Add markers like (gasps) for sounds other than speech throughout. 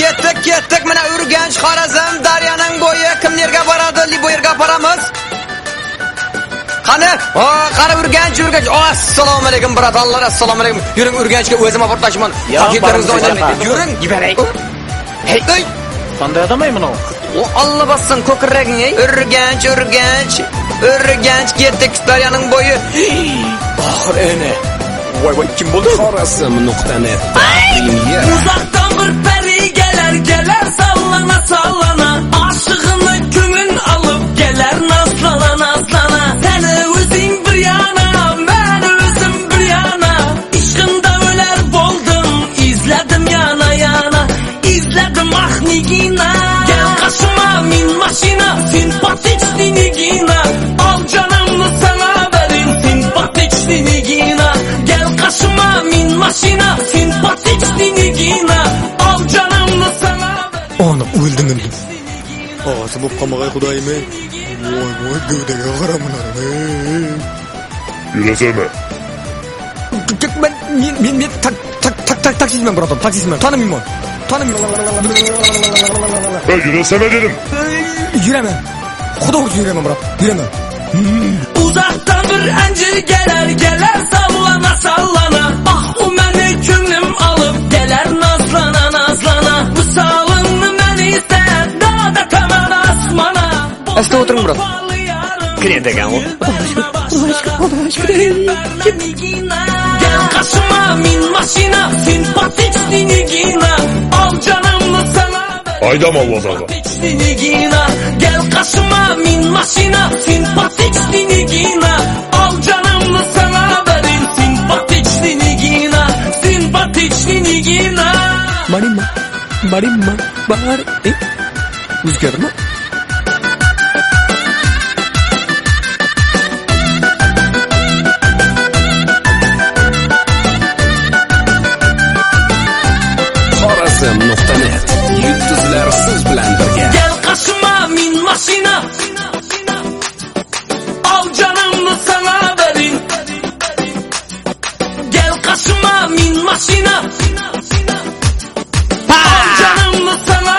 ketdik ketdik mana urganch xorazm daryoning bo'yi kimlarga boradi li bu yerga boramiz qani? O qani urganch urganch O, assalomu alaykum birodarlar assalomu alaykum yuring urganchga o'zim olib tashiman paketlaringizni o'ynayman. yuring. Giberay. hey ey Qanday odam ey bunu? o Allah bassin ko'kraging ey. Urganch urganch urganch ketdik daryoning bo'yi oxir (gasps) ene. Voy voy kim bo'ldi? Xorazm.net Taqdimiyat Uzaktan bir Ağzı bu kamagay kudayım ey. Vay vay gövdege karamular ey. Yürüsene. Ben, ben, ben, ben tak, tak, tak, tak, taksisiyim buradan, taksisiyim. Tanımıyorum onu. Tanımıyorum. Ben yürüsene dedim. Yüremem. Kuda olsun yüremem bırak. Yüremem. Uzaktan bir encir gelir sinigina Al canımı sana ver Aydam Allah'tan. Sinigina Gel kaşıma min maşina Simpatik sinigina Al canımı sana verin Simpatik sinigina Simpatik sinigina Marimma. Marimma. Bahar. E? Rüzgar mı?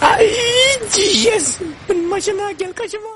Ay, yes. Ben maşına gel kaçıma.